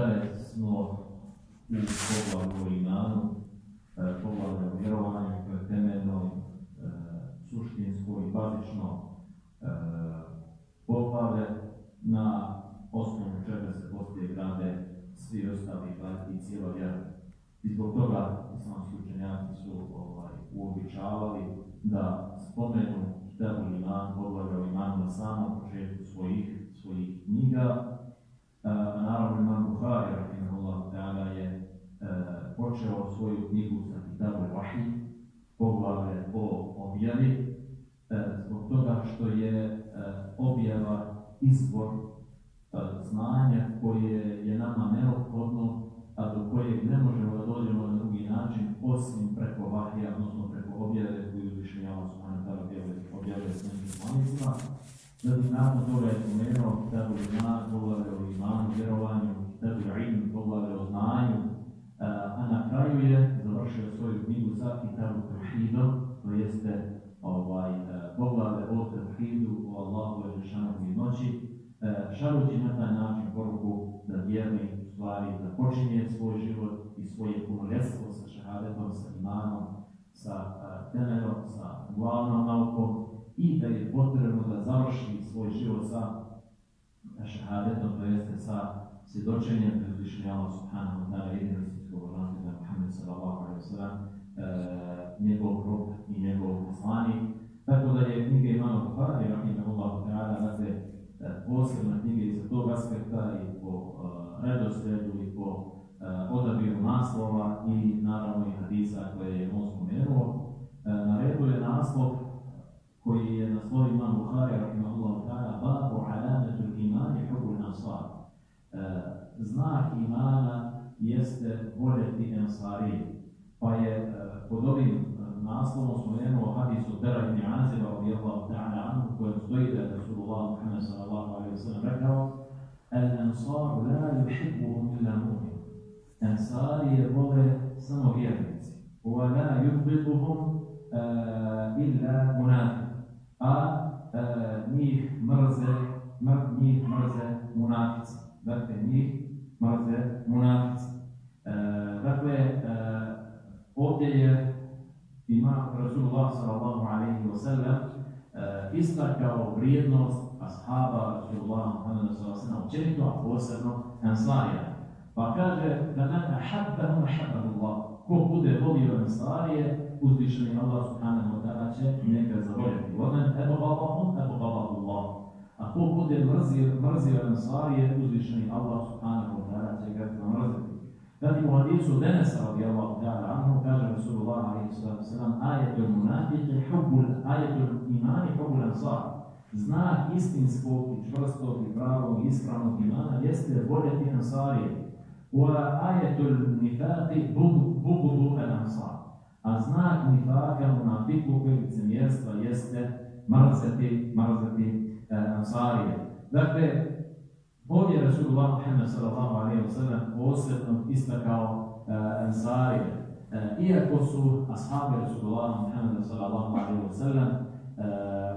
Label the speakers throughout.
Speaker 1: Večeras smo u poglavlju imanu, e, poglavlju vjerovanju koje je temeljno, e, suštinsko i bazično e, poglavlje na osnovu čega se poslije grade svi ostali i cijela vjera. I zbog toga islamski učenjaci su ovaj, uobičavali da spomenu Kitabu iman, poglavlje o imanu na samom početku svojih, svojih knjiga, naravno Imam Buhari, rahimahullah ta'ala, je e, počeo svoju knjigu sa Kitabu Vahi, poglavlje o objavi, e, zbog toga što je e, objava izbor znanja koje je nama neophodno, a do kojeg ne možemo da dođemo na drugi način, osim preko vahija, odnosno preko objave koju Allah subhanahu wa ta'ala objavljuje s nekim Zatim nakon toga je spomenuo Kitabu Iman, poglavlje o imanu, vjerovanju, Kitabu Ilm, poglavlje o znanju, a na kraju je završio svoju knjigu sa Kitabu Tauhidom, to jeste ovaj, poglavlje o Tauhidu, o Allahu i noći, šalući na taj način poruku da vjerni stvari započinje svoj život i svoje punoljetstvo sa šahadetom, sa imanom, sa temeljom, sa glavnom naukom, i da je potrebno da završi svoj život sa šahadetom, to jeste sa svjedočenjem pred uzvišenja Allah subhanahu wa ta'ala jedinog svjetskog da Muhammed sallallahu alaihi sallam e, njegov rob i njegov poslanik. Tako da je knjiga imama Buhari, rahimahullahu ta'ala, dakle, e, posebna knjiga iz tog aspekta i po uh, redosledu i po odabiru naslova i naravno i hadisa koje je on spomenuo. Na redu je naslov koji je naslov imam Buhari, rahimahullah ta'ala, babu alametul imani hubul ansar. E, znak imana jeste voljeti ensari. Pa je e, pod ovim e, naslovom spomenuo hadis od Bera ibn Azira, radijallahu ta'ala anhu, kojem stoji da je Rasulullah Muhammad sallallahu alaihi wa sallam rekao Al-ansar la yuhibbuhum illa mu'min. Ensari je vole samo vjernici. Wa la yubghiduhum illa munafiq a e, njih mrze, mr, njih mrze munafici. Dakle, njih mrze munafici. E, dakle, e, ovdje je ima Rasulullah sallallahu alaihi wa sallam e, istakao vrijednost ashaba Rasulullah sallallahu sallam općenito, a posebno Ansarija. Pa kaže da neka habbahum habbahullah. Ko bude volio Ansarije, uzvišeni Allah subhanahu wa ta'ala će njega zavoljeti. Ebu babahum, ebu babahullah. A ko bude mrzio, mrzio Ansarije, uzvišeni Allah subhanahu wa ta'ala će ga zamrziti. Zatim u hadisu Denesa radijallahu ta'ala anhu kaže Rasulullah alaihi sallam ajetul munafiqi hubbul, ajetul imani hubbul ansar. Znak istinskog i čvrstog i pravog i ispravnog imana jeste voljeti Ansarije. Wa ajetul nifaqi bugudu al ansar. A znak nifaka munafiku koji licemjerstva jeste mrzeti, mrzeti e, ansarije. Dakle, ovdje je Rasulullah Muhammad sallallahu alaihi wa sallam posebno istakao e, ansarije. E, iako su ashabi Rasulullah Muhammad sallallahu alaihi wa sallam e,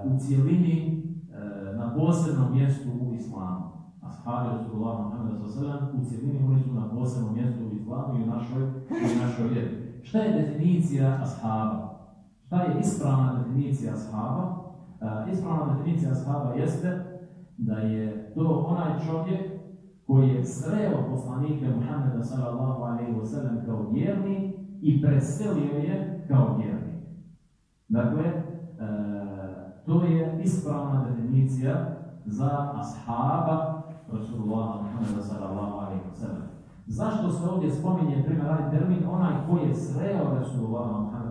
Speaker 1: u cijelini na posebnom mjestu u islamu. Ashabi Rasulullah Muhammad sallallahu alaihi wa sallam u cijelini oni su na posebnom mjestu u islamu i u našoj, u našoj vjeri. Šta je definicija ashaba? Šta je ispravna definicija ashaba? Uh, ispravna definicija ashaba jeste da je to onaj čovjek koji je sreo poslanike Muhammeda sallallahu alaihi wa sallam kao vjerni i preselio je kao vjerni. Dakle, uh, to je ispravna definicija za ashaba Rasulullah Muhammeda sallallahu alaihi wa sallam. Zašto se ovdje spominje primjer termin onaj koji je sreo Rasulullah Muhammed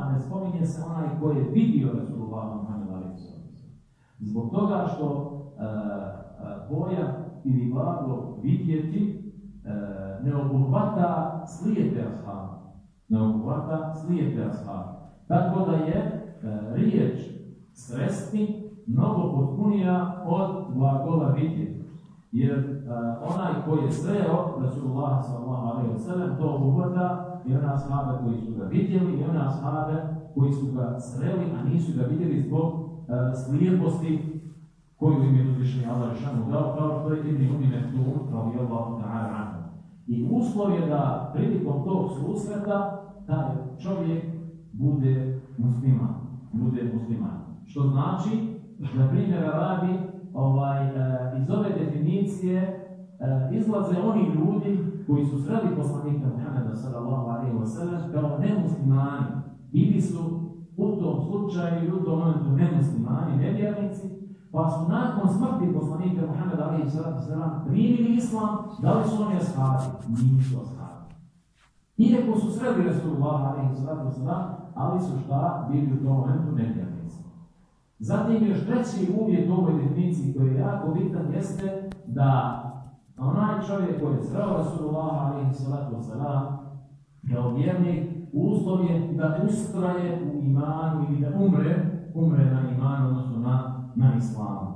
Speaker 1: a ne spominje se onaj koji je vidio Rasulullah Muhammed. Zbog toga što uh, pojam ili blago vidjeti uh, ne obuhvata slijepe ashaba. Ne obuhvata slijepe ashaba. Tako da je riječ sresti mnogo potpunija od glagola vidjeti. Jer uh, onaj koji je sreo Rasulullah sallallahu alaihi wa sallam to obuhvata i ona ashaba koji su ga vidjeli i ona ashaba koji su ga sreli, a nisu ga vidjeli zbog uh, slijeposti koju im je uzvišeni Allah Žešanu dao, kao što je Ibn Umi Meftun, radijallahu ta'ala anhu. I uslov je da prilikom tog susreta taj čovjek bude musliman, bude musliman. Što znači, na primjer radi, ovaj, e, iz ove definicije e, izlaze oni ljudi koji su sreli poslanika Muhammeda sallallahu alaihi wa sallam kao nemuslimani. Bili su u tom slučaju i u tom momentu nemuslimani, nevjernici, pa su nakon smrti poslanika Muhammeda alaihi sallam primili islam, da li su oni ashabi? Nisu ashabi. Iako su sreli Rasulullah alaihi sallam, ali su šta bili u tom momentu nevjernici. Zatim još treći uvjet u ovoj definiciji koji je jako bitan jeste da onaj čovjek koji je sreo Rasulullah alaihi wasalam kao vjernik uslov je da ustraje u imanu ili da umre, umre na imanu, odnosno na, na islamu.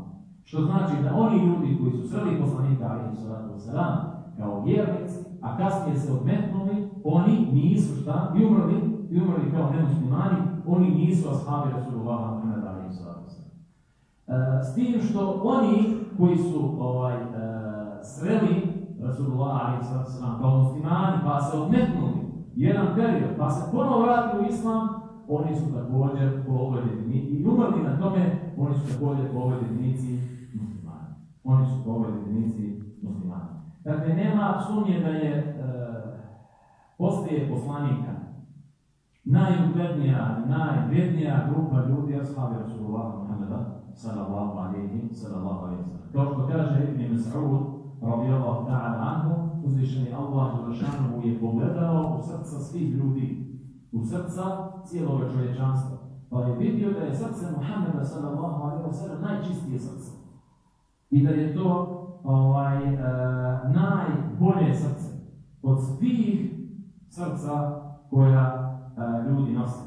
Speaker 1: Što znači da oni ljudi koji su sreli poslanika alaihi sallatu wasalam kao vjernici, a kasnije se odmetnuli, oni nisu šta, i umrli, i umrli kao nemuslimani, oni nisu ashabi Rasulullah s tim što oni koji su ovaj, e, sreli Rasulullah a.s. kao muslimani, pa se odmetnuli jedan period, pa se ponovo vratili u islam, oni su također po ovoj definiciji, i umrli na tome, oni su također po ovoj definiciji muslimani. Oni su po ovoj definiciji muslimani. Dakle, nema sumnje da je e, poslije poslanika najuglednija, najvrednija grupa ljudi, ashabi Rasulullah Muhammeda, sallallahu alaihi, sallallahu alaihi sallam. Kao što kaže Ibn Mas'ud, radijallahu ta'ala anhu, uzvišeni Allah Đelešanu je pogledao u srca svih ljudi, u srca cijelog čovječanstva. Pa je vidio da je srce Muhammeda sallallahu alaihi wa sallam najčistije srce. I da je to ovaj, uh, najbolje srce od svih srca koja uh, ljudi nose.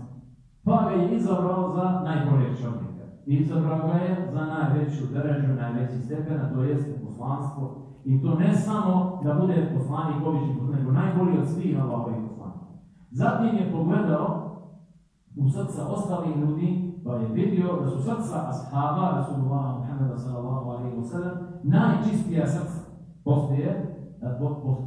Speaker 1: Pa ga je izabrao za najbolje čovjeka. Izabrao ga je za najveću drežu, najveći stepen, to jeste poslanstvo. I to ne samo da bude poslanik obični, nego najbolji od svih Allahovih poslanika. Zatim je pogledao u srca ostalih ljudi, pa je vidio da su srca ashaba, Rasulullah Muhammeda sallallahu alaihi wa sallam, najčistija srca poslije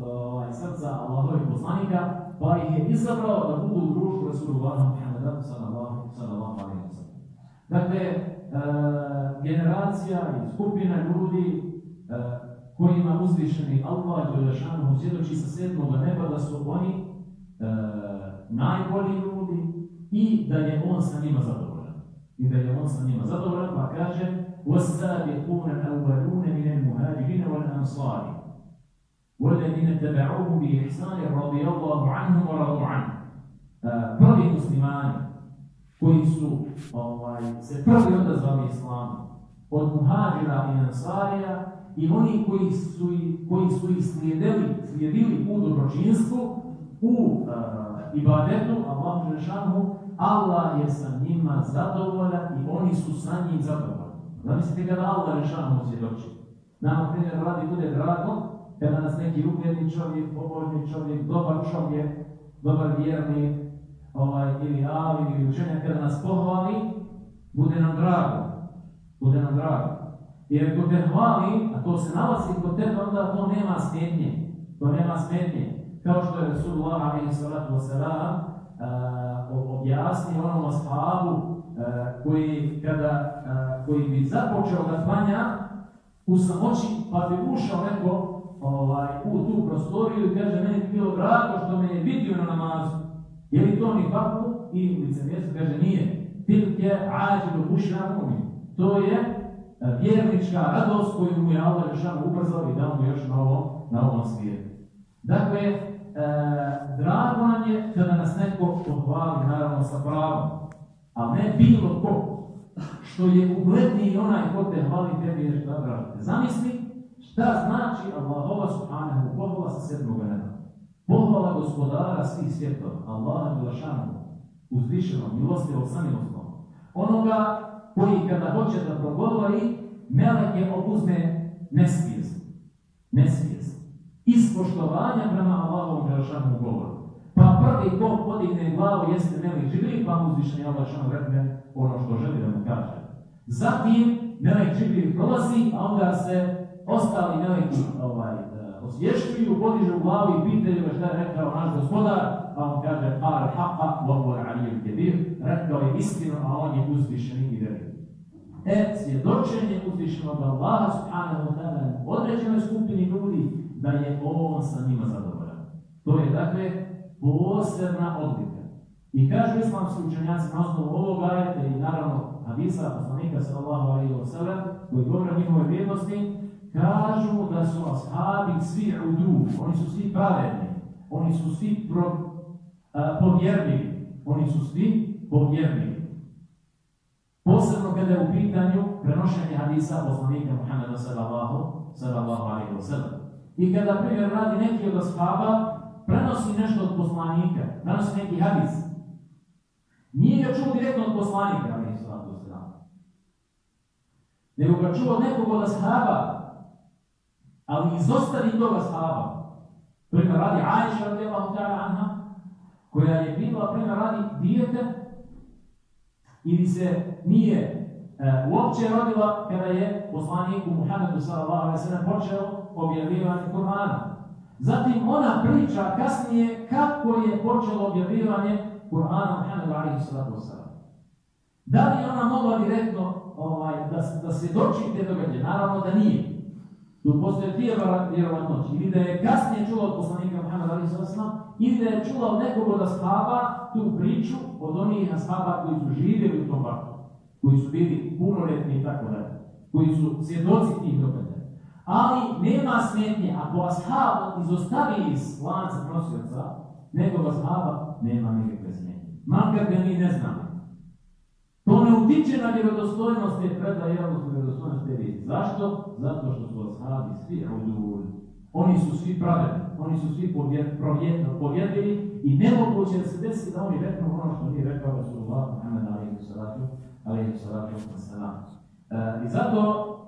Speaker 1: ovaj, srca Allahovih poslanika, pa ih je izabrao da budu u društvu Rasulullah Muhammeda sallallahu alaihi wa. Dakle, e, generacija i skupina ljudi e, kojima uzvišeni Allah Đelešanu svjedoči sa sedmog neba da su oni e, najbolji ljudi i da je on sa njima zadovoljan. I da je on sa njima zadovoljan, pa kaže وَالسَّابِقُونَ الْأَوَّلُونَ مِنَ الْمُهَاجِرِينَ وَالْأَنصَارِ وَالَّذِينَ تَبَعُوهُ بِإِحْسَانٍ رَضِيَ اللَّهُ عَنْهُمْ وَرَضُوا عَنْهُ Prvi muslimani koji su ovaj, se prvi odazvali islamu, od muhađira i ansarija i oni koji su, koji su ih slijedili, slijedili u dobročinstvu, u uh, ibadetu, Allah Žešanu, Allah je sa njima zadovoljan i oni su sa njim zadovoljni. Zamislite kada Allah Žešanu svjedoči. Nama, primjer, radi bude drago kada nas neki ugledni čovjek, pobožni čovjek, dobar čovjek, dobar vjernik, ovaj, ili ali ili učenja, kada nas pohvali, bude nam drago. Bude nam drago. Jer ako te hvali, a to se nalazi kod tebe, onda to nema smetnje. To nema smetnje. Kao što je Rasulullah alaihi salatu wasalam uh, objasnio onom ashabu uh, koji, kada, uh, koji bi započeo da klanja u samoći, pa bi ušao neko ovaj, u tu prostoriju i kaže, meni bi bilo drago što me je vidio na namazu. Je li to ni faku i licemjerstvo? Kaže nije. Tilke ađilu bušna mumin. To je e, vjernička radost koju mu je Allah Žešanu ubrzao i dao mu još na ovom, na ovom svijetu. Dakle, e, drago nam je kada nas neko pohvali, naravno sa pravom, ali ne bilo ko. Što je ugledniji onaj ko te hvali tebi je šta drago. Zamisli šta znači Allahova subhanahu pohvala sa sedmoga neba. Pohvala gospodara svih svjetova, Allaha Đelešanu, uzvišenom, milostivog, samilostnog. Onoga koji kada hoće da progovori, melek je obuzme nesvijest. Nesvijest. Ispoštovanja prema Allahovom Đelešanu govoru. Pa prvi ko podigne glavu jeste melek živi, pa mu uzvišeni Allah ono što želi da mu kaže. Zatim, Melek Džibril prolazi, a onda se ostali meleki ovaj, osvješćuju, podižu glavu i pitaju ga šta je rekao naš gospodar, a on kaže, ar haqa, wa alijul kebir, rekao je istinu, a on je uzvišeni i veliki. E, svjedočenje uzvišenog Allaha subhanahu wa ta'ala određenoj skupini ljudi da je on sa njima zadovoljan. To je dakle posebna odlika. I kažu islamski učenjaci na osnovu ovog ajeta i naravno hadisa poslanika sallallahu alaihi wa sallam koji govore o njihove vrijednosti, kažu da su ashabi svi udu, oni su svi pravedni, oni su svi pro, oni su svi povjerljivi. Posebno kada je u pitanju prenošenje hadisa poslanika Muhammeda sallallahu, sallallahu alaihi wa sallam. I kada primjer radi neki od ashaba, prenosi nešto od poslanika, prenosi neki hadis. Nije ga čuo direktno od poslanika, alaihi sallatu sallam. Nego ga čuo od nekog od ashaba, ali izostavi toga ashaba. Primjer radi Aisha radijallahu ta'ala anha, koja je bila primjer radi dijete ili se nije e, uopće rodila kada je poslaniku Muhammedu sallallahu počeo objavljivanje Kur'ana. Zatim ona priča kasnije kako je počelo objavljivanje Kur'ana Muhammedu alaihi sallam. Da li ona mogla direktno ovaj, da, da se doči te događaje? Naravno da nije. Tu postoje dvije vjerovatnoći. Ili da je kasnije čula od poslanika Muhammeda alaihi sallam, ili da je čula od nekog od ashaba tu priču od onih ashaba koji su živjeli u tom koji su bili punoletni i tako dalje, koji su svjedoci tih događaja. Ali nema smetnje, ako ashab izostavi iz lanca prosioca, nekog ashaba nema nikakve smetnje. Makar ga mi ne znamo. To ne utiče na vjerodostojnost te predaje, odnosno vjerodostojnost te riječi. Zašto? Zato što su ashabi svi udul. Oni su svi pravedni, oni su svi povjedljivi i nemoguće da se desi da oni reknu ono što nije rekao Rasulullah Muhammed alaihi salatu, alaihi salatu. E, I zato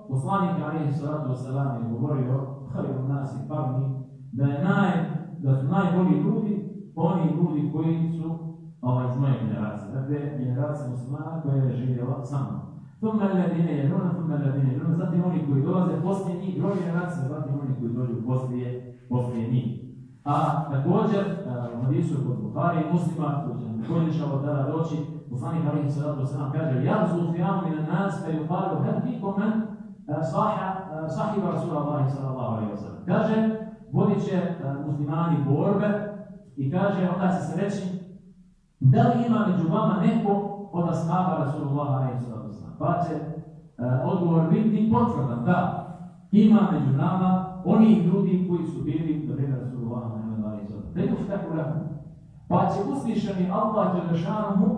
Speaker 1: poslanik alaihi salatu wasalam je govorio Halilu nas i parni da, je naj, da su najbolji ljudi oni ljudi koji su ovaj, iz moje generacije. Dakle, generacija muslimana koja je živjela sa mnom. Tumma alladine jeluna, tumma alladine jeluna, zatim oni koji dolaze poslije njih, druge generacije, zatim oni koji dođu poslije, poslije njih. A također, u hadisu kod Bukhari i muslima, koji će nam također šao tada doći, poslanik Alihi sallatu wasallam kaže, ja zu fijanu min nas, fe yuqalu, hel fikum men sahiba Rasulallahi sallallahu alaihi wa sallam. Kaže, vodit će muslimani borbe i kaže, onda će se reći, da li ima među vama neko od ashaba Rasulullah? Pa će uh, odgovor biti potvrdan, da, ima među nama oni ljudi koji su bili do vremena Rasulullah. Da još tako rekao. Pa će uslišani Allah Đelešanomu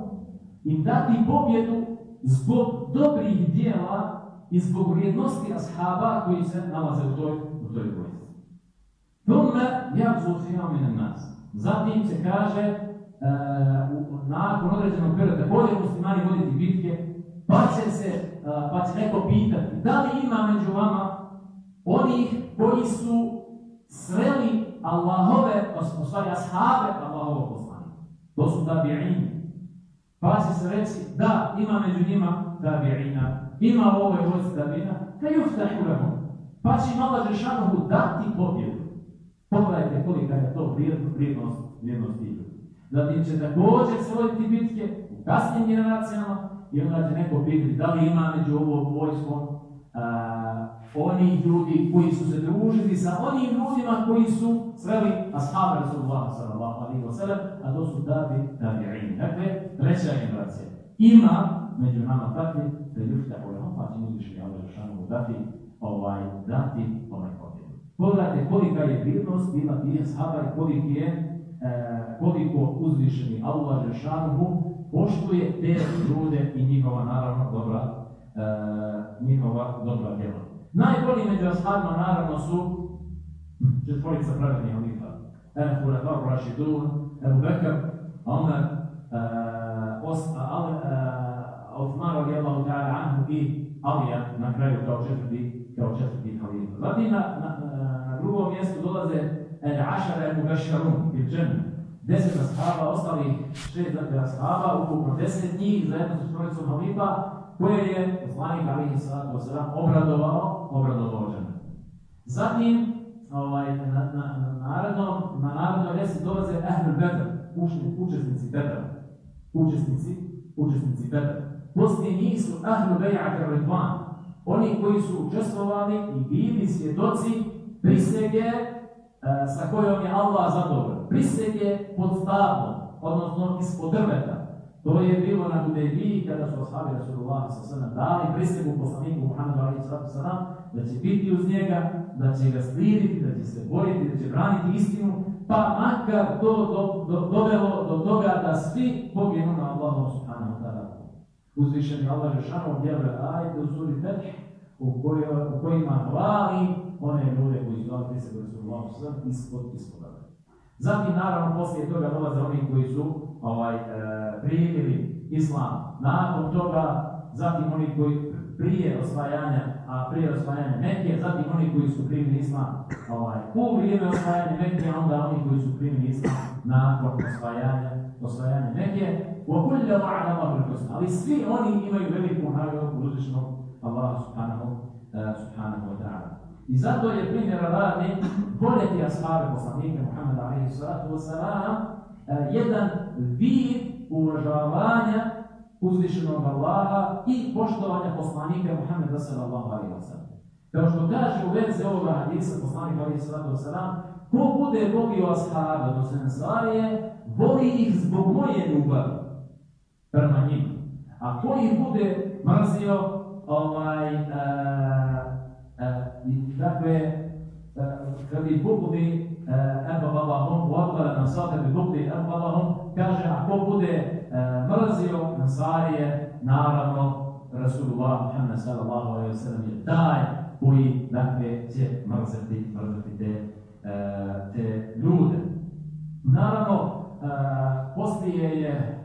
Speaker 1: im dati pobjedu zbog dobrih dijela i zbog vrijednosti ashaba koji se nalaze u toj, u toj vojci. Tome, ja nas. Zatim se kaže, uh, nakon određenog perioda, bolje muslimani voditi bitke, pa će, se, uh, pa će neko pitati, da li ima među vama onih koji su sreli Allahove, u ashave Allahovog poslanika. To su tabi'ini. Pa će se reći, da, ima među njima tabi'ina, ima u ovoj vojci tabi'ina, te juftahu lahum. Pa će im Allah Žešanohu dati pobjedu. Pogledajte kolika je to vrijednost, vrijednost. Zatim će također se voditi bitke u kasnijim generacijama i onda će neko pitati da li ima među ovom vojskom onih ljudi koji su se družili sa onim ljudima koji su sreli ashab Rasulullah sallallahu alaihi wa sallam, a to su tabi tabi'in. Dakle, treća generacija. Ima među nama takvi da ljufta ulema, pa će uzvišenje Allah Žešanohu dati ovaj, dati ovaj pobjedu. Pogledajte kolika je vrijednost bila tih ashaba i koliko je koliko uzvišeni Allah Žešanohu poštuje te ljude i njihova naravno dobra e, njihova dobra djela. Najbolji među ashabima naravno su četvorica pravednih halifa. Ebu Hurafa, Rašidun, Ebu Bekr, Omer, Osman radijallahu ta'ala anhu i Alija na kraju kao četvrti, kao četvrti halifa. Zatim na, na, na drugom mjestu dolaze Mubasharun il Dženu. Deset ashaba, ostali šest ashaba, ukupno deset njih zajedno sa četvoricom halifa, koje je poslanik Ali Salatu Wasalam obradovao, obradovao žene. Zatim, ovaj, na, na, na, narednom, na narednoj ljesi dolaze Ahlul Bedr, učesnici Bedra. Učesnici, učesnici Bedra. Poslije njih su Ahlul Beja'at Ridvan, oni koji su učestvovali i bili svjedoci prisege sa kojom je Allah zadovoljan. Prisege pod stablom, odnosno ispod drveta. To je bilo na Hudejbiji kada su ashabi Rasulullah s.a.v. dali prisegu poslaniku Muhammedu a.s. da će biti uz njega, da će ga slijediti, da će se boriti, da će braniti istinu, pa makar to do, do, dovelo do toga da svi poginu na Allahu subhanahu wa ta'ala. Uzvišeni Allah Žešanu objavlja ajte u suri Fetih u, u kojima hvali one ljude koji su dali prisegu Rasulullah s.a.v. ispod ispod Zatim, naravno, poslije toga dolaze oni koji su ovaj, e, primili islam. Nakon toga, zatim oni koji prije osvajanja, a prije osvajanja Mekije, zatim oni koji su primili islam ovaj, u vrijeme osvajanja Mekije, onda oni koji su primili islam nakon osvajanja, osvajanja Mekije. وَكُلَّ وَعَلَى مَغْرِقُسْنَ Ali svi oni imaju veliku nagradu uzvišnog Allah subhanahu, uh, subhanahu wa ta'ala. I zato je primjer radi voljeti ashabe poslanike Muhammeda alaihi sallatu wasalam jedan vid uvažavanja uzvišenog Allaha i poštovanja poslanika Muhammeda sallallahu alaihi wasalam. Kao što kaže u vezi ovoga hadisa poslanika alaihi wasalam, ko bude volio ashabe do Sensarije, voli ih zbog moje ljubavi prema njima. A ko ih bude mrzio, ovaj, uh, dakle, kad ih bukudi Ebaballahum, uadbara Nasate bi bukdi Ebaballahum, kaže, ako bude mrzio Nasarije, naravno, Rasulullah Muhammed sallallahu alaihi wa sallam je taj koji, dakle, će mrzeti, mrzeti te, te ljude. Naravno, poslije je,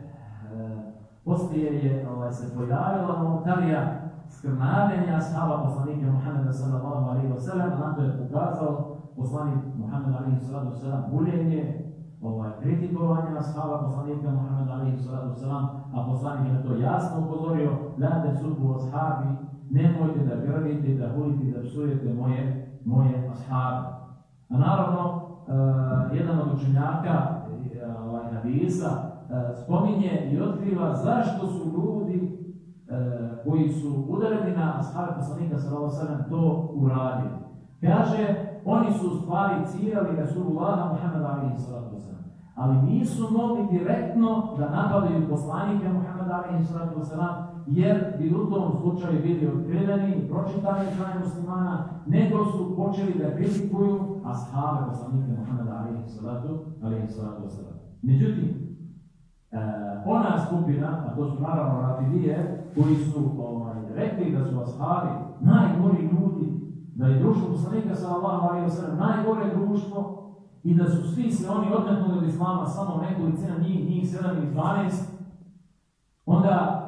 Speaker 1: poslije je ovaj, se pojavila novotarija skrnavljenja ashaba poslanika Muhammeda sallallahu alaihi wa sallam, na to je ukazao poslanik Muhammed alaihi sallatu sallam buljenje, ovaj, kritikovanje ashaba poslanika Muhammed alaihi sallatu sallam, a poslanik je to jasno upozorio, la te ashabi, nemojte da grdite, da hulite, da psujete moje, moje ashabe. A naravno, uh, jedan od učenjaka uh, ovaj, hadisa uh, spominje i otkriva zašto su ljudi koji su udareni na ashab poslanika sallallahu to uradili. Kaže, oni su u stvari cirali Rasulullaha Muhammed alaihi sallatu. Ali nisu mogli direktno da napadaju poslanike Muhammed alaihi sallatu jer bi u tom slučaju bili otkriveni i pročitani kraj muslimana, nego su počeli da kritikuju ashabe poslanike Muhammed alaihi sallatu. Međutim, E, ona skupina, a to su naravno rafidije, koji su ovaj, rekli da su ashabi najgori ljudi, da je društvo poslanika alaihi wa sallam najgore društvo i da su svi se oni odmetnuli od islama samo nekolicina njih, njih 7 ili 12, onda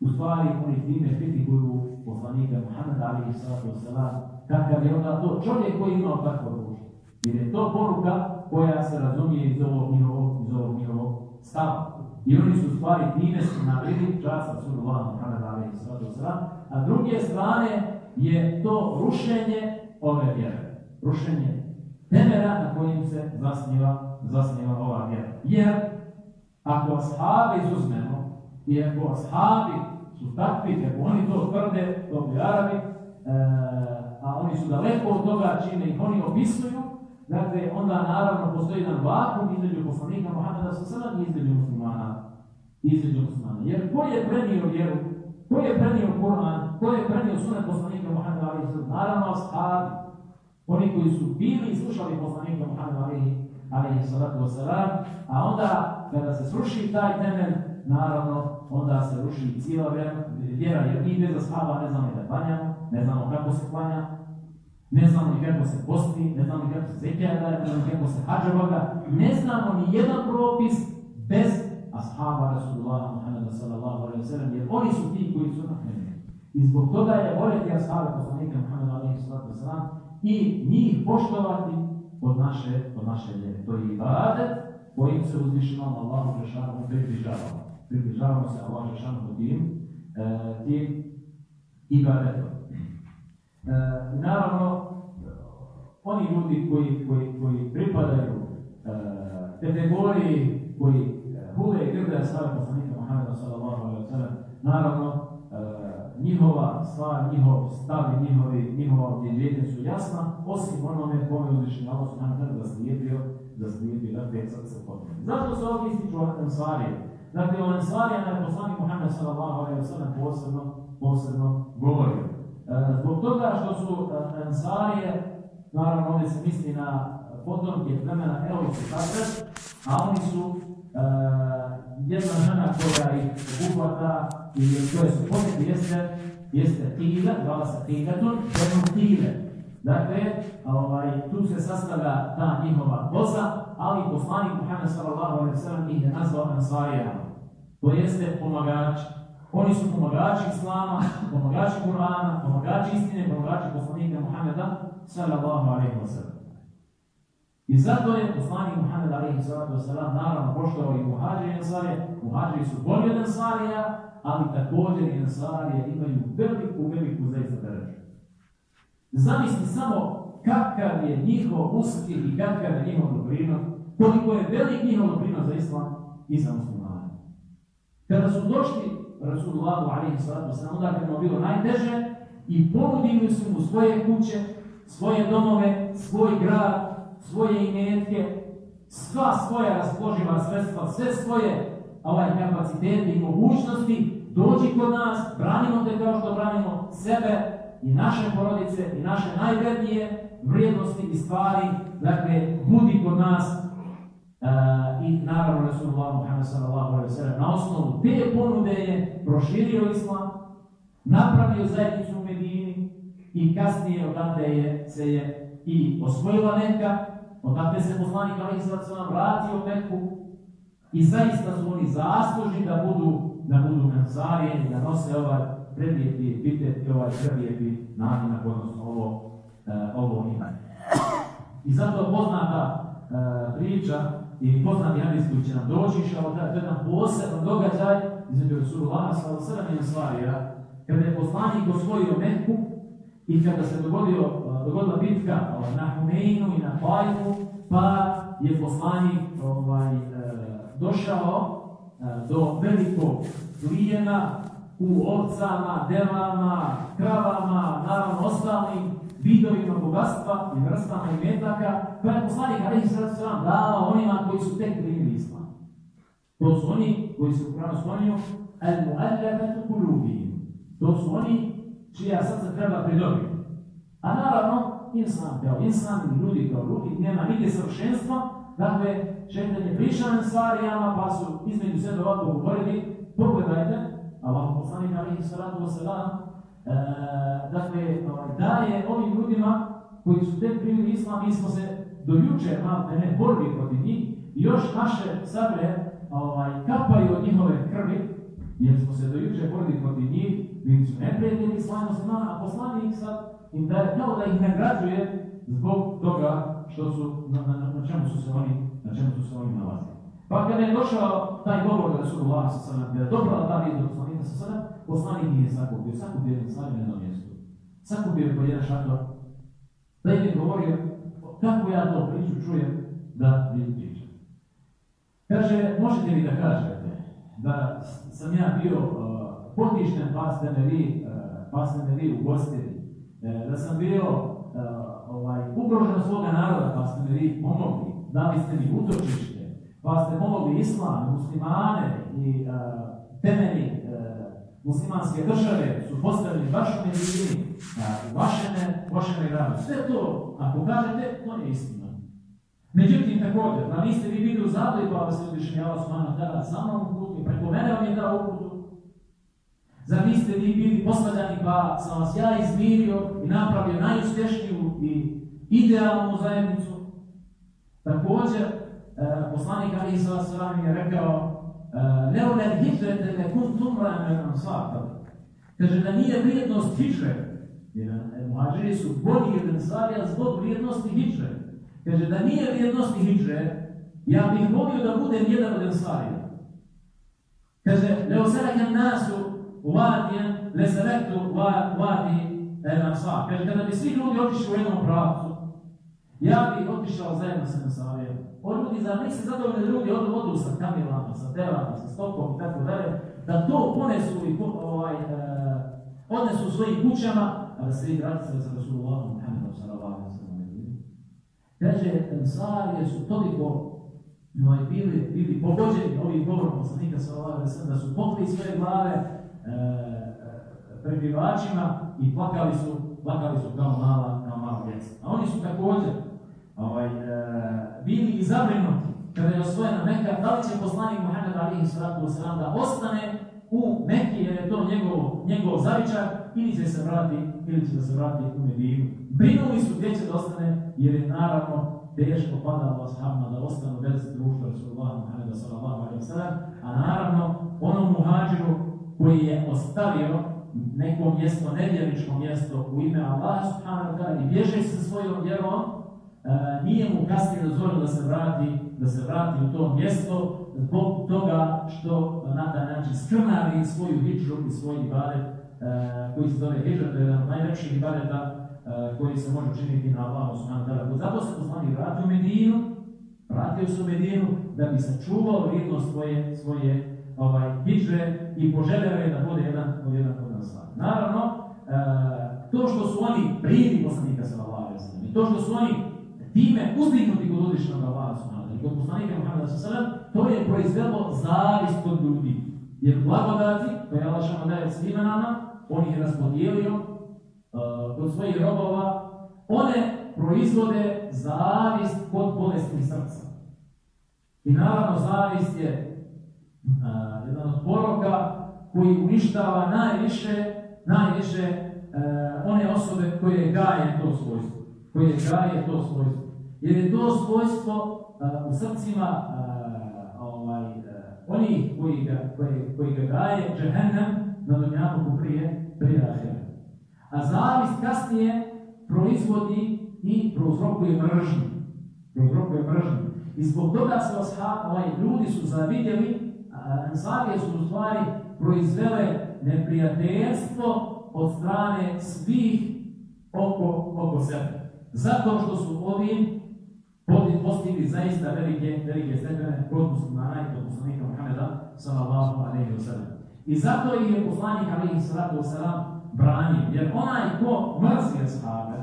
Speaker 1: u stvari oni time kritikuju poslanika Muhammeda alaihi sallatu wa sallam, kakav je onda to čovjek koji imao takvo društvo. Jer je to poruka koja se razumije iz ovog njihovog, iz ovog njihovog stava. I oni su stvari time su navili alaihi sallatu wasalam, a druge strane je to rušenje ove vjere. Rušenje temera na kojim se zasniva, zasniva ova vjera. Jer ako ashabi izuzmemo i ako ashabi su takvi, kako oni to tvrde, to bi Arabi, e, a oni su daleko od toga čime ih oni opisuju, Dakle, onda naravno postoji jedan vakum između poslanika Muhammeda sa srna i između muslimana. Između muslimana. Jer ko je prenio vjeru? Ko je prenio Kur'an? Ko je prenio sunet poslanika Muhammeda ali sa Naravno, ashabi. Oni koji su bili i slušali poslanika Muhammeda ali salatu wasalam, a onda kada se sruši taj temelj, naravno, onda se ruši cijela vjera, jer mi bez ashaba ne znamo da klanjamo, ne znamo kako se klanja, Ne znamo ni kako se posti, ne znamo ni kako se zekija daje, ne znamo ni kako se hađa boga. Ne znamo ni jedan propis bez ashaba Rasulullah Muhammeda sallallahu alaihi sallam, jer oni su ti koji su nakljeni. I zbog toga je voljeti ashaba poslanika Muhammeda alaihi wa sallam i njih poštovati od naše, od naše vjere. To je ibadet kojim se uzvišeno Allahu Žešanu približavamo. Približavamo se Allahu Žešanu tim, e, tim ibadetom. E, naravno, oni ljudi koji, koji, koji pripadaju e, kategoriji koji e, hule i grde stave poslanika Muhammeda sallallahu alaihi wa sallam, naravno, njihova stvar, njihov stav i njihovi, njihova obdjeljenja su jasna, osim onome kome uzvišenje Allah subhanahu wa ta'ala zaslijedio, zaslijedio da te srce potrebno. Zašto se ovdje ističu Ansarije? Dakle, o Ansarijama je poslanik Muhammed sallallahu alaihi wa sallam posebno, posebno govorio. E, zbog toga što su e, Ansarije, naravno ovdje se misli na potomke Eos i Hazret, a oni su e, jedna žena koja ih obuhvata i koje su potekli jeste, jeste Tile, zvala se Tiletun, jednom Tile. Dakle, ovaj, tu se sastavlja ta njihova voza, ali poslanik Muhammed sallallahu alaihi sallam ih je nazvao Ansarijama. To jeste pomagači. Oni su pomagači Islama, pomagači Kur'ana, pomagači istine, pomagači poslanika Muhammeda sallallahu alaihi wa sallam. I zato je poslanik Muhammed alaihi sallatu wa sallam naravno poštovao i muhađe i ansarije. Muhađe su bolji od ansarija, ali također i ansarije imaju veliku, veliku zaista derežu. Zamisli samo kakav je njihov uspjeh i kakav je njihov doprinos, koliko je velik njihov doprinos za islam i za. Kada su došli Rasulullahu alaihi sallatu sallam, onda kada je bilo najteže i ponudili su mu svoje kuće, svoje domove, svoj grad, svoje imetke, sva svoja raspoloživa sredstva, sve svoje ovaj, kapacitete i mogućnosti, dođi kod nas, branimo te kao što branimo sebe i naše porodice i naše najvrednije vrijednosti i stvari, dakle, budi kod nas uh, i naravno Rasulullah Muhammed sallallahu alaihi sallam na osnovu te ponude je proširio islam, napravio zajednicu u Medini i kasnije odande je, se je i osvojila Mekka, odande se poslanik alaihi sallam vratio u Mekku i zaista su oni zaslužni da budu da budu mensarije i da nose ovaj prelijepi epitet i ovaj prelijepi nadimak, odnosno ovo, uh, ovo ime. I zato poznata uh, priča i poznati hadis koji će nam doći, što to je jedan poseban događaj između Rasulullah sellem i Ansarija, kada je poslanik osvojio Mekku i kada se dogodio, dogodila bitka na Humeinu i na Tajfu, pa je poslanik ovaj, uh, došao do velikog plijena u ovcama, devama, kravama, naravno ostalim vidovima bogatstva i vrstama i metaka, koja je poslanik Alehi Sram dala onima koji su tek primili islam. To su oni koji su u Kuranu spominju al mu'allafatu qulubihim. To su oni čija srca treba pridobiti. A naravno, insan kao insan ili ljudi kao ljudi, nema nigdje savršenstva, dakle, šeitan je prišao stvarijama, pa su između sebe ovako govorili, pogledajte, Allah poslanik alaihi salatu wasalam, e, dakle, ovaj, daje ovim ljudima koji su tek primili islam, mi smo se do juče malo ne borili protiv njih, još naše sabre ovaj, kapaju od njihove krvi, jer smo se do juče borili protiv njih, bili su neprijatelji islama muslimana, a poslanik sad im daje kao da ih nagrađuje zbog toga što su, na, na, na čemu su se oni na čemu su se oni nalazili. Pa kada je došao taj govor Rasulullah sa sallam, kada je dobrala ta do poslanika sa sallam, poslanik nije sakupio, sakupio je stavio na jedno mjesto. Sakupio je po jedan šator, da im je govorio, kako ja to priču čujem da vi pričam. Kaže, možete li da kažete da sam ja bio uh, potišten pa ste me vi, uh, pa ste me vi uh, da sam bio uh, ovaj, ugrožen svoga naroda pa ste me vi pomogli, dali ste mi utočište, pa ste pomogli islam, muslimane i uh, temeni uh, muslimanske države su postavili baš u medijini, uh, u vašeme, vašeme gradu. Sve to, ako kažete, to je istina. Međutim, također, da niste vi bili u zablji, pa vas je uvišnjava su mano tada sa mnom uputu i preko mene vam je dao uputu. Zar niste vi bili posledani, pa sam vas ja izmirio i napravio najuspješniju i idealnu zajednicu? Također, e, poslanik Ali Isra je rekao Hijrete ne kun tumra me ansar. Kaže da nije vrijednost hijre, jer muhađiri su bolji od ansarija zbog vrijednosti hijre. Kaže da nije vrijednosti hijre, ja bih volio da budem jedan od ansarija. Kaže, leo saraka nasu
Speaker 2: vadijan, leseretu vadi Ensar. Kaže, kada bi svi ljudi otišli u jednom pravcu, ja bih otišao zajedno sa. O ljudi, za nek se zadovoljni ljudi odu, odu sa kamilama, sa telama, sa stokom i tako dalje, da to ponesu i ovaj, e, odnesu svojim kućama, a da se i vrati se sa Rasulullahom Muhammedom sallallahu alaihi sallam. Kaže, Ensarije su toliko no, bili, bili pogođeni ovim govorom poslanika sallallahu alaihi da su pokli svoje glave e, prekrivačima i plakali su, plakali su kao mala, kao mala djeca. A oni su također ovaj, e, bili i zabrinuti kada je osvojena Meka, da li će poslanik Muhammed alihi sallatu wasallam da ostane u Mekki jer je to njegov, njegov zavičar ili će se vrati ili će se vrati u Medinu. Brinuli su gdje će da ostane jer je naravno teško padalo ashabima da ostanu bez društva Rasulullah Muhammeda sallallahu alaihi a naravno onom muhađiru koji je ostavio neko mjesto, nevjerničko mjesto u ime Allaha subhanahu wa ta'ala i bježe sa svojom vjerom, nije mu kasnije dozvolio da se vrati, da se vrati u to mjesto zbog toga što na taj način skrnavi svoju hijđu i svoj ibadet e, koji se zove hijđa, to je jedan od najvećih ibadeta e, koji se može učiniti na Allahu subhanahu wa. Zato se poslani vratio u Medinu, vratio se u Medinu da bi sačuvao vrijednost svoje, svoje ovaj, i poželeo je da bude jedan od jedan od nas. Naravno, e, to što su oni prijeli poslanika sallallahu alejhi ve sellem to što su oni time uzdignuti kod uzvišenog Allaha subhanahu ta'ala, kod poslanika Muhammeda sallallahu to je proizvelo zavist kod ljudi. Jer blagodati koje Allah šama daje svima nama, on ih je raspodijelio uh, kod svojih robova, one proizvode zavist kod bolesti srca. I naravno zavist je uh, jedan od poroka koji uništava najviše, najviše uh, one osobe koje gaje to svojstvo. Koje gaje to svojstvo. Jer je to svojstvo uh, u srcima uh, ovaj, uh, oni koji ga, koji, koji ga gaje, džehennem, na dunjavu prije, prije. A zavist kasnije proizvodi i prouzrokuje mržnju. Prouzrokuje mržnju. I zbog toga se ashab, ovaj, ljudi su zavidjeli, Ansarije su u stvari proizvele neprijateljstvo od strane svih oko, oko sebe. Zato što su ovim postigli zaista velike, velike stepene kod muslimana i kod muslimika Muhammeda sallallahu alaihi wa sallam. I zato ih je poslanik alaihi sallatu wa sallam branio. Jer onaj ko mrzi ashabe,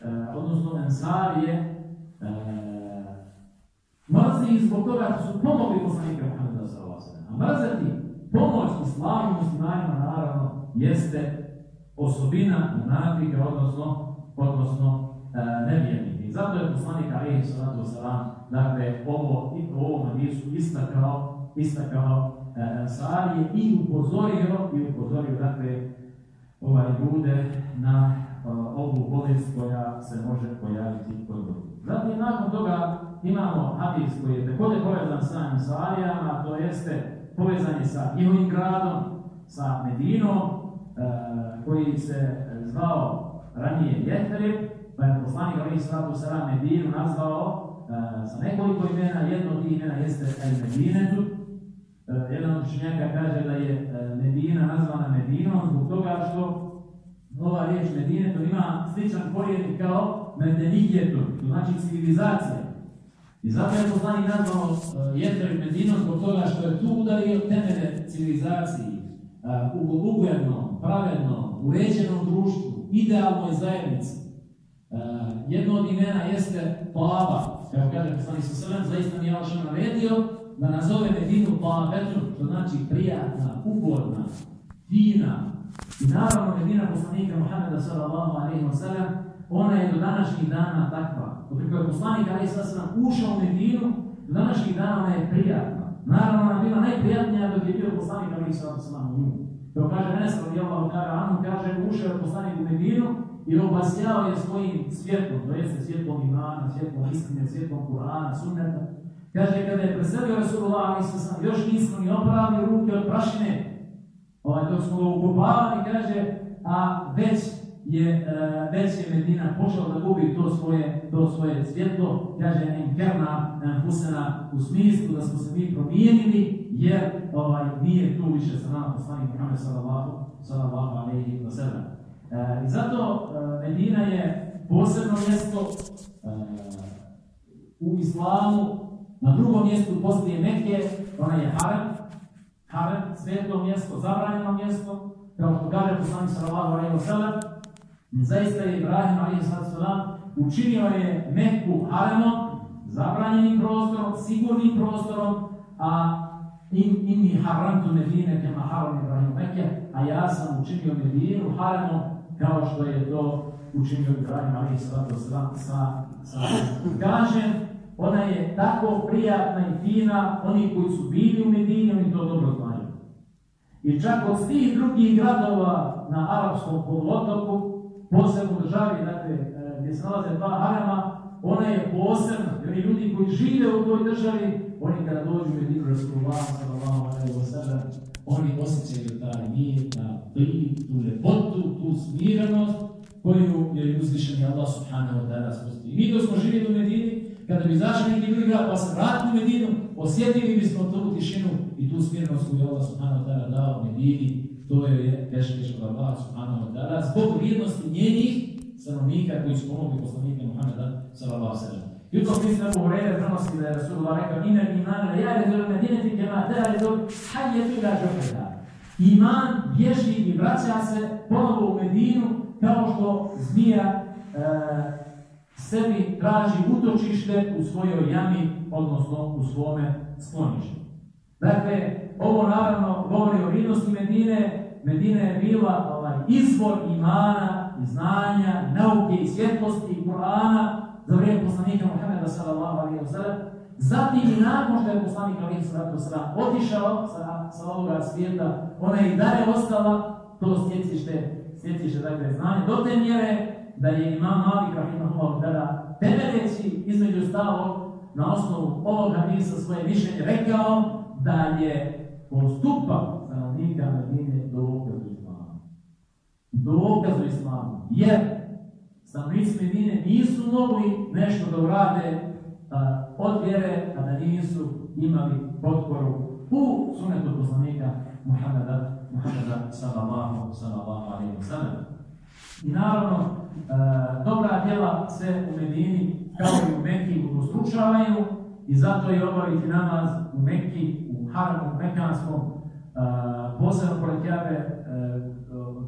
Speaker 2: eh, odnosno ensarije, eh, mrzi zbog toga što su pomogli poslanika Muhammeda sallallahu alaihi wa sallam. A mrzeti pomoć islamu muslimanima naravno jeste osobina munafika, odnosno, odnosno e, nevjernika. I zato je poslanik Alihi sallatu wasalam, dakle, ovo, ovom hadisu istakao, istakao e, Ansarije i upozorio, i upozorio, dakle, ovaj ljude na e, ovu bolest koja se može pojaviti kod ljudi. Zatim, nakon toga imamo hadis koji je također povezan sa Ansarijama, to jeste povezanje sa njihovim gradom, sa Medinom, e, koji se zvao ranije Jeterib, pa je poslanik Ali Sratu Sara Medinu nazvao e, sa nekoliko imena, jedno od tih imena jeste El Medinetu. E, jedan od učenjaka kaže da je e, Medina nazvana Medinom zbog toga što ova riječ Medinetu ima sličan korijen kao Medenijetu, to znači civilizacija. I zato je poslanik nazvao uh, Jetreb Medinom zbog toga što je tu udario temene civilizaciji u ugodnom, pravednom, uređenom društvu, idealnoj zajednici. Uh, jedno od imena jeste Plava, kao kaže poslanik sa srem, zaista mi je Alšan naredio da nazove Medinu Petru, što znači prijatna, ugodna, fina. I naravno Medina poslanika Muhammeda sallallahu alaihi wa sallam, ona je do današnjih dana takva. Od je poslanik Ali Sassan ušao u Medinu, do današnjih dana ona je prijatna. Naravno, ona je bila najprijatnija dok je bio poslanik Ali Sassan u nju. Kao kaže Enes radijallahu ta'ala anhu, kaže, ušao je poslanik u Medinu i obasjao je svojim svjetlom, to jeste svjetlom imana, svjetlom istine, svjetlom Kur'ana, sunneta. Kaže, kada je preselio Rasulullah Ali Sassan, još nismo ni opravili ruke od prašine, ovaj, dok smo ga kaže, a već je uh, već je Medina počela da gubi to svoje, to svoje svjetlo, kaže Enkerna Husena u smislu da smo se mi promijenili, jer ovaj, nije tu više sa nama poslanik Muhammed sallallahu, sallallahu alaihi wa sallam. I zato e, Medina je posebno mjesto e, u islamu, na drugom mjestu poslije Mekke, ona je Harem, Harem, sveto mjesto, zabranjeno mjesto, kao što kaže poslanik sallallahu alaihi wa sallam, zaista je Ibrahim alaihi sallam učinio je Mekku Haremom, zabranjenim prostorom, sigurnim prostorom, a in, inni haramtu Medine kema haram Ibrahim Mekke, a ja sam učinio Medinu haremom kao što je to učinio Ibrahim alaihi sallatu sa, sa, Kažem, ona je tako prijatna i fina, oni koji su bili u Medini, oni to dobro znaju. I čak od svih drugih gradova na arapskom poluotoku, posebno državi, dakle, e, gdje se nalaze dva harema, ona je posebna, jer ljudi koji žive u toj državi, oni kada dođu u Medinu Rasulullah sallallahu alaihi wa sallam, oni osjećaju taj mir, ta pri, tu ljepotu, tu smirenost koju je uzvišeni Allah subhanahu wa ta'ala spusti. I mi to smo živjeli u Medini, kada bi zašli neki drugi grad, pa se vratili u Medinu, osjetili bismo tu tišinu i tu smirenost koju je Allah subhanahu wa ta'ala dao u Medini, to je peškeš od Allah subhanahu wa ta'ala, zbog vrijednosti njenih stanovnika koji su pomogli poslanika Muhammeda sallallahu sallam. Jutro mislim Abu Hurajra prenosi da je Rasulullah rekao Ina imana jare zol medineti kema tera zol hajjetu ila džoheda. Iman bježi i vraća se ponovo u Medinu kao što zmija e, sebi traži utočište u svojoj jami, odnosno u svome skloništu. Dakle, ovo naravno govori o vrijednosti Medine. Medina je bila ovaj, izvor imana znanja, nauke i svjetlosti Kur'ana za vrijeme poslanika Muhammeda sallallahu alaihi wa. Zatim i nakon što je poslanik alaihi sallam otišao sa, sa ovoga svijeta, ona je i dalje ostala to stjecište, stjecište dakle znanje, do te mjere da je imam Malik rahimahullah tada temeljeći između stavog na osnovu ovog hadisa svoje mišljenje rekao da je postupak stanovnika Medine u islamu. Dokaz u islamu. Jer stanovnici Medine nisu mogli nešto da urade od vjere, a da nisu imali potporu u sunetu poslanika Muhammeda, Muhammeda sallallahu, sallallahu alaihi wa sallam. I naravno, e, dobra djela se u Medini kao i u Mekiji udvostručavaju i zato je obaviti namaz u Mekiji, u Haramu, Mekanskom, e, posebno pored Kjabe, e,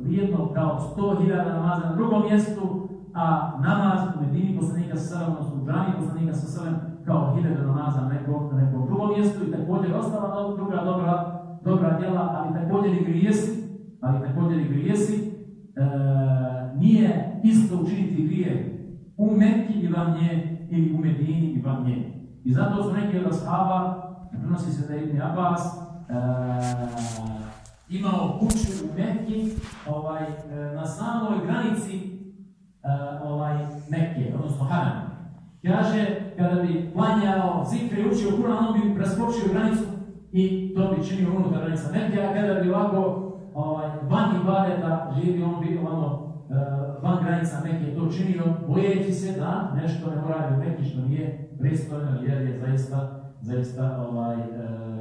Speaker 2: vrijedno kao 100.000 namaza na drugom mjestu, a namaz u Medini poslanika sa selem, odnosno u džani poslanika sa selem, kao hiljada namaza na nekom, na nekom drugom mjestu i također ostala druga dobra, dobra djela, ali također i grijesi, ali također i grijesi, e, nije isto učiniti grije u Mekki i van nje, ili u Medini i van nje. I zato su neki od ashaba, prenosi se da je Ibn Abbas, e, imao kuću u Mekki, ovaj, e, na samoj granici e, ovaj, Mekke, odnosno Haram. Kaže, kada bi planjao zikre i učio Kur'an, on bi preskočio granicu i to bi činio unutar granica Mekke, a kada bi ovako ovaj, van ibadeta živi, on bi ono, van granica Mekke to činio, bojeći se da nešto ne mora u Mekke što nije pristojno, jer je zaista, zaista ovaj,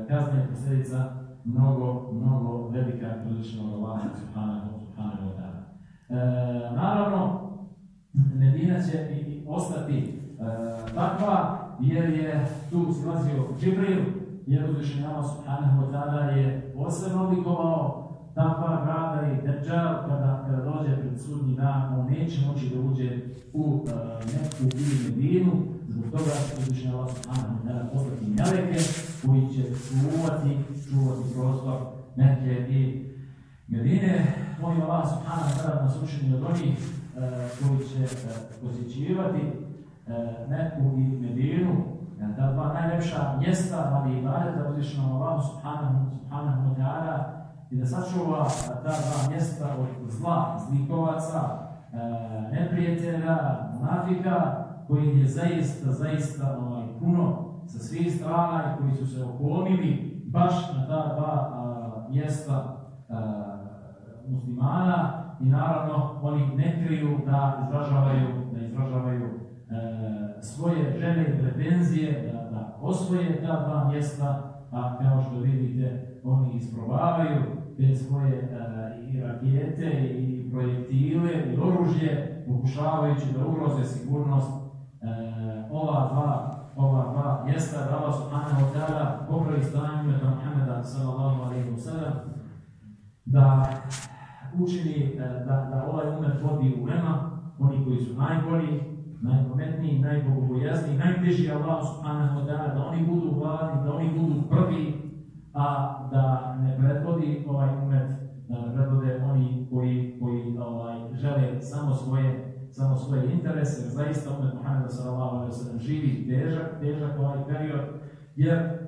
Speaker 2: kazna je posljedica mnogo, mnogo velika priličnog Allaha subhanahu, wa. E, naravno, Medina će i ostati e, takva, jer je tu silazio Džibril, jer uzvišenje Allah subhanahu wa ta'ala je posebno oblikovao takva grada i Dejjal, kada, kada dođe pred sudnji dan, on neće moći da uđe u uh, Meku ili Medinu, zbog toga će uzvišenje Allah subhanahu wa ta'ala poslati meleke koji će čuvati, čuvati prostor Mekke i Medine. Molim Allah subhanahu wa ta'ala nas učini od onih uh, koji će uh, posjećivati Meku i Medinu, ta dva najlepša mjesta, ali i ibadeta uzvišenom Allah subhanahu, subhanahu wa ta'ala, i da sačuva ta dva mjesta od zla, zlikovaca, e, neprijatelja, monafika, koji je zaista, zaista ovaj, puno sa svih strana i koji su se okolili baš na ta dva mjesta a, muslimana i naravno oni ne kriju da izražavaju, da izražavaju e, svoje žene i pretenzije da, da osvoje ta dva mjesta, a kao što vidite oni isprobavaju te svoje uh, i rakete i projektile i oružje, pokušavajući da ugroze sigurnost. Uh, ova dva ova dva mjesta da Allah subhanahu wa ta'ala popravi stanje umeta Muhammeda sallallahu alaihi wa da učini da, da ovaj umet vodi u nema oni koji su najbolji, najpametniji, najbogobojazniji, najbliži Allah subhanahu wa ta'ala, da oni budu vladni, da oni budu prvi, a da ne predvodi ovaj umet, da ne predvode oni koji, koji ovaj, žele samo svoje samo svoje interese, jer zaista umet Muhammeda sallallahu alaihi sallam živi težak, težak ovaj period, jer e,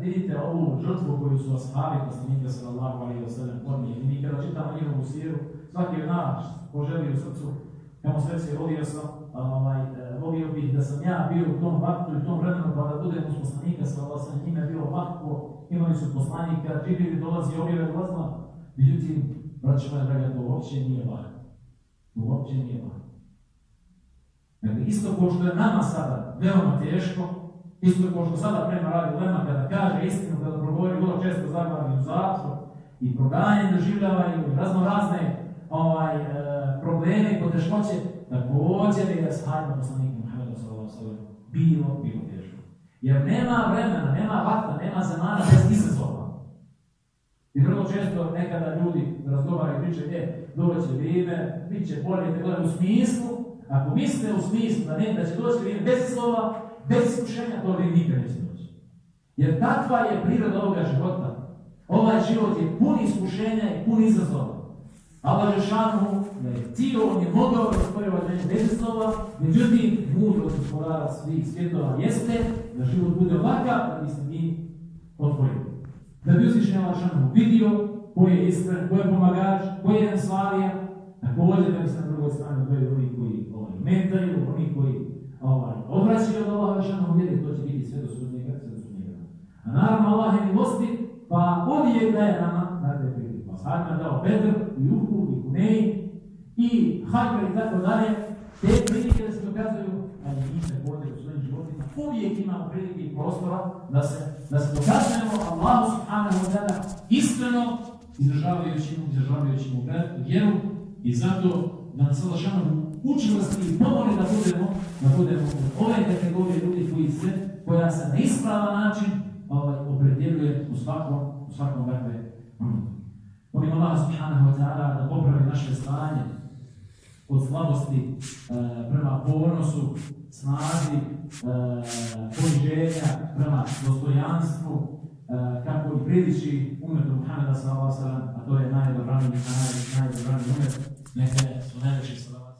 Speaker 2: vidite ovu žrtvu koju su ashabi poslanika sallallahu alaihi wa sallam podnijeli. Mi kada čitamo njihovu siru, svaki od nas poželi u srcu, kamo srce volio sam, ovaj, e, volio bih da sam ja bio u tom vaktu i tom vremenu pa da budem uz poslanika wa sallam, njime bilo lahko, imali su poslanika, Džibril dolazi, objave dolazila, međutim, braći moja draga, to uopće nije lahko. To uopće nije lahko. Dakle, isto kao što je nama sada veoma teško, isto kao što sada prema radi Lema kada kaže istinu, kada progovori vrlo često zaglavni u zatvor i proganje doživljavaju razno razne ovaj, e, probleme i poteškoće, također je shajno poslanika Muhammeda s.a.v. bilo, bilo teško. Jer nema vremena, nema vakta, nema zemana bez izazova. I vrlo često nekada ljudi razgovaraju i pričaju, e, će vrijeme, bit će bolje, te gledaju u smislu, ako mislite u smislu da, ne, da će doći vrijeme bez slova, bez iskušenja, to vi nikad neće doći. Jer takva je priroda ovoga života. Ovaj život je pun iskušenja i pun izazova. Allah Žešanu da je htio, on je mogao bez izazova, međutim, mudro se sporava svih svjetova jeste da život bude ovakav da bi se mi otvorili. Da bi uzvišen Allah Žešanu vidio ko je iskren, ko je pomagač, ko je enslavija, također da bi se na drugoj strani odveli oni koji ovaj, mentaju, oni koji ovaj, obraćaju od Allaha Žešanu vjeri, to će biti sve do sudnjega, sve do sudnjega. A naravno Allah je milosti, pa uvijek daje nama, dakle, priliku. Pa sad nam dao Petr, i Uhu, i Hunej, i Hajber i tako dalje, te prilike da se dokazuju, a i mi također u svojim životima, uvijek imamo prilike i prostora da se, da se dokazujemo Allahu subhanahu wa ta'ala iskreno, izražavajući mu, izražavajući mu vjeru, i zato da nas šanu učvrsti i pomoli da budemo, da budemo ove kategorije ljudi koji se, koja se na ispravan način ovaj, opredjeljuje u svakom, u svakom dakle momentu. Molim Allah subhanahu wa ta'ala da popravi naše stanje od slabosti e, prema ponosu, snazi, e, poniženja, prema dostojanstvu, e, kako i priliči umetu Muhammeda sallallahu a to je najdobraniji, najdobraniji umet, neka su najveći